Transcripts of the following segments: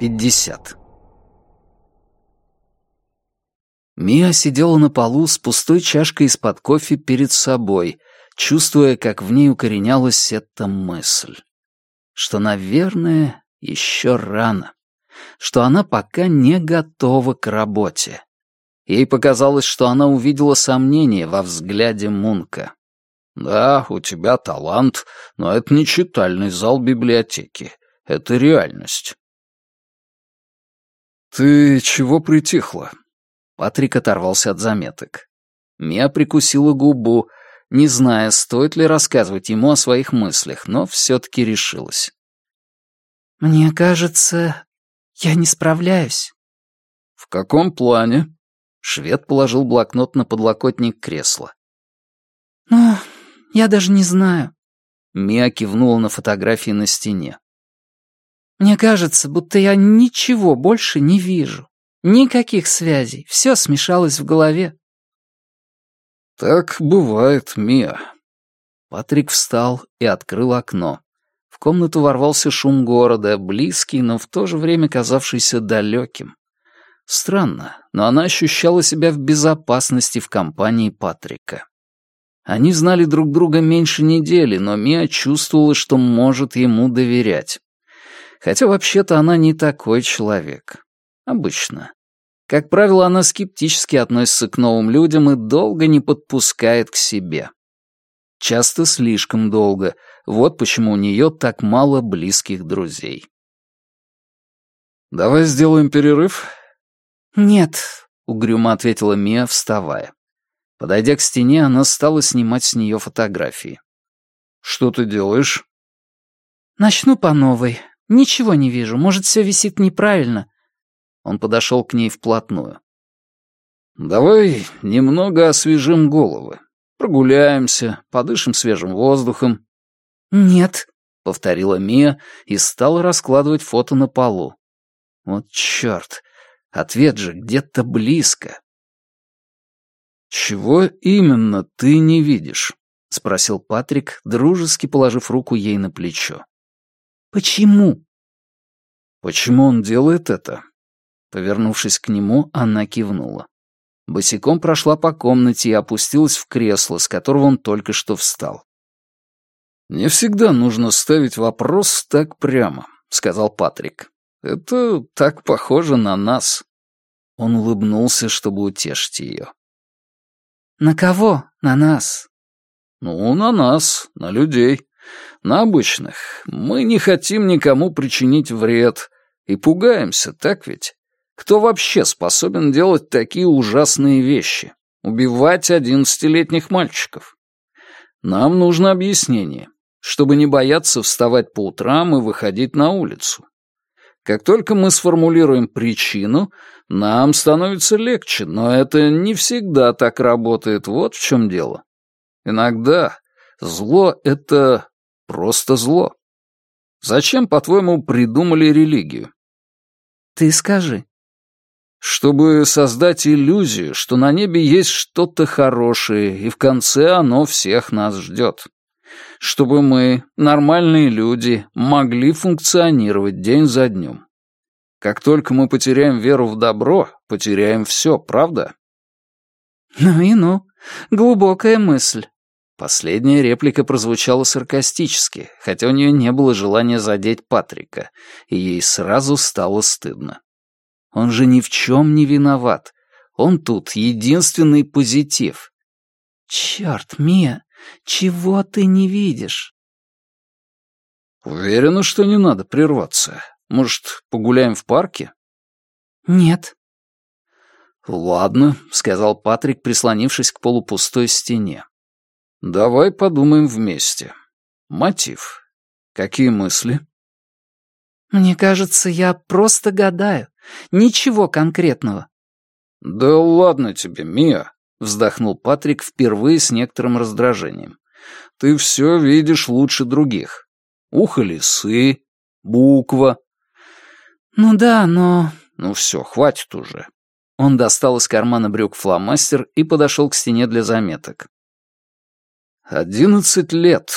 50. Мия сидела на полу с пустой чашкой из-под кофе перед собой, чувствуя, как в ней укоренялась эта мысль. Что, наверное, еще рано. Что она пока не готова к работе. Ей показалось, что она увидела сомнение во взгляде Мунка. «Да, у тебя талант, но это не читальный зал библиотеки. Это реальность». «Ты чего притихла?» Патрик оторвался от заметок. Мия прикусила губу, не зная, стоит ли рассказывать ему о своих мыслях, но все-таки решилась. «Мне кажется, я не справляюсь». «В каком плане?» Швед положил блокнот на подлокотник кресла. «Ну, я даже не знаю». Мия кивнула на фотографии на стене. «Мне кажется, будто я ничего больше не вижу. Никаких связей. Все смешалось в голове». «Так бывает, Мия». Патрик встал и открыл окно. В комнату ворвался шум города, близкий, но в то же время казавшийся далеким. Странно, но она ощущала себя в безопасности в компании Патрика. Они знали друг друга меньше недели, но Мия чувствовала, что может ему доверять. Хотя вообще-то она не такой человек. Обычно. Как правило, она скептически относится к новым людям и долго не подпускает к себе. Часто слишком долго. Вот почему у нее так мало близких друзей. «Давай сделаем перерыв?» «Нет», — угрюмо ответила Мия, вставая. Подойдя к стене, она стала снимать с нее фотографии. «Что ты делаешь?» «Начну по новой. Ничего не вижу. Может, все висит неправильно». Он подошел к ней вплотную. «Давай немного освежим головы. Прогуляемся, подышим свежим воздухом». «Нет», — повторила Мия и стала раскладывать фото на полу. «Вот черт, Ответ же где-то близко. «Чего именно ты не видишь?» — спросил Патрик, дружески положив руку ей на плечо. «Почему?» «Почему он делает это?» Повернувшись к нему, она кивнула. Босиком прошла по комнате и опустилась в кресло, с которого он только что встал. «Не всегда нужно ставить вопрос так прямо», — сказал Патрик. Это так похоже на нас». Он улыбнулся, чтобы утешить ее. «На кого? На нас?» «Ну, на нас, на людей, на обычных. Мы не хотим никому причинить вред и пугаемся, так ведь? Кто вообще способен делать такие ужасные вещи? Убивать одиннадцатилетних мальчиков? Нам нужно объяснение, чтобы не бояться вставать по утрам и выходить на улицу. Как только мы сформулируем причину, нам становится легче, но это не всегда так работает, вот в чем дело. Иногда зло — это просто зло. Зачем, по-твоему, придумали религию? Ты скажи. Чтобы создать иллюзию, что на небе есть что-то хорошее, и в конце оно всех нас ждет чтобы мы, нормальные люди, могли функционировать день за днем. Как только мы потеряем веру в добро, потеряем все, правда? Ну и ну, глубокая мысль. Последняя реплика прозвучала саркастически, хотя у нее не было желания задеть Патрика, и ей сразу стало стыдно. Он же ни в чем не виноват. Он тут единственный позитив. Черт, Мия, чего ты не видишь?» «Уверена, что не надо прерваться. Может, погуляем в парке?» «Нет». «Ладно», — сказал Патрик, прислонившись к полупустой стене. «Давай подумаем вместе. Мотив. Какие мысли?» «Мне кажется, я просто гадаю. Ничего конкретного». «Да ладно тебе, Мия вздохнул Патрик впервые с некоторым раздражением. Ты все видишь лучше других. Ухо лисы, буква. Ну да, но... Ну все, хватит уже. Он достал из кармана брюк фломастер и подошел к стене для заметок. «Одиннадцать лет.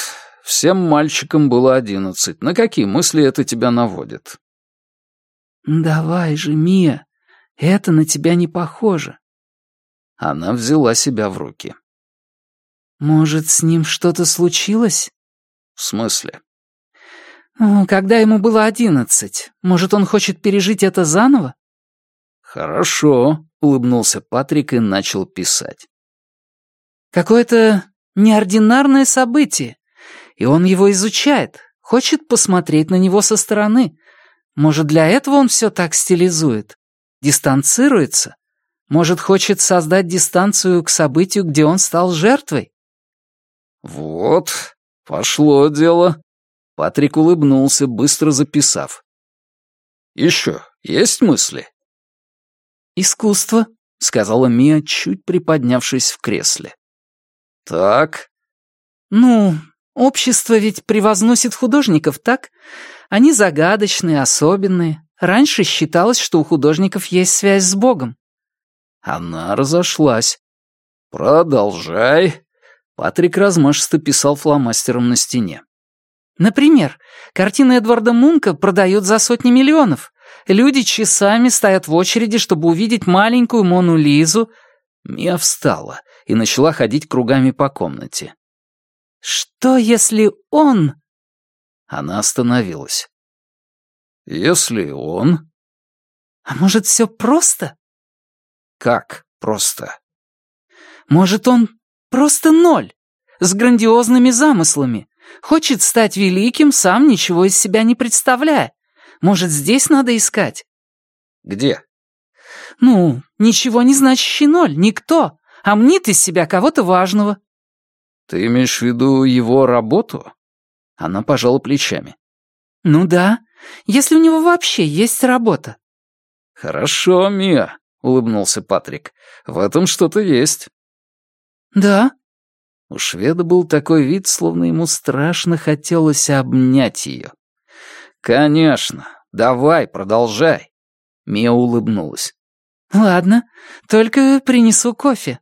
Всем мальчикам было одиннадцать. На какие мысли это тебя наводит?» «Давай же, Мия, это на тебя не похоже». Она взяла себя в руки. «Может, с ним что-то случилось?» «В смысле?» «Когда ему было одиннадцать. Может, он хочет пережить это заново?» «Хорошо», — улыбнулся Патрик и начал писать. «Какое-то неординарное событие, и он его изучает, хочет посмотреть на него со стороны. Может, для этого он все так стилизует? Дистанцируется? Может, хочет создать дистанцию к событию, где он стал жертвой?» «Вот, пошло дело», — Патрик улыбнулся, быстро записав. «Еще есть мысли?» «Искусство», — сказала Мия, чуть приподнявшись в кресле. «Так?» «Ну, общество ведь превозносит художников, так? Они загадочные, особенные. Раньше считалось, что у художников есть связь с Богом». Она разошлась. «Продолжай». Патрик размашисто писал фломастером на стене. «Например, картины Эдварда Мунка продают за сотни миллионов. Люди часами стоят в очереди, чтобы увидеть маленькую Мону Лизу. Мия встала и начала ходить кругами по комнате. «Что, если он...» Она остановилась. «Если он...» «А может, все просто?» «Как просто?» «Может, он просто ноль, с грандиозными замыслами, хочет стать великим, сам ничего из себя не представляя. Может, здесь надо искать?» «Где?» «Ну, ничего не значащий ноль, никто, а мнит из себя кого-то важного». «Ты имеешь в виду его работу?» Она пожала плечами. «Ну да, если у него вообще есть работа». «Хорошо, Мия», — улыбнулся Патрик. «В этом что-то есть». «Да». У шведа был такой вид, словно ему страшно хотелось обнять ее. «Конечно. Давай, продолжай». Мия улыбнулась. «Ладно, только принесу кофе».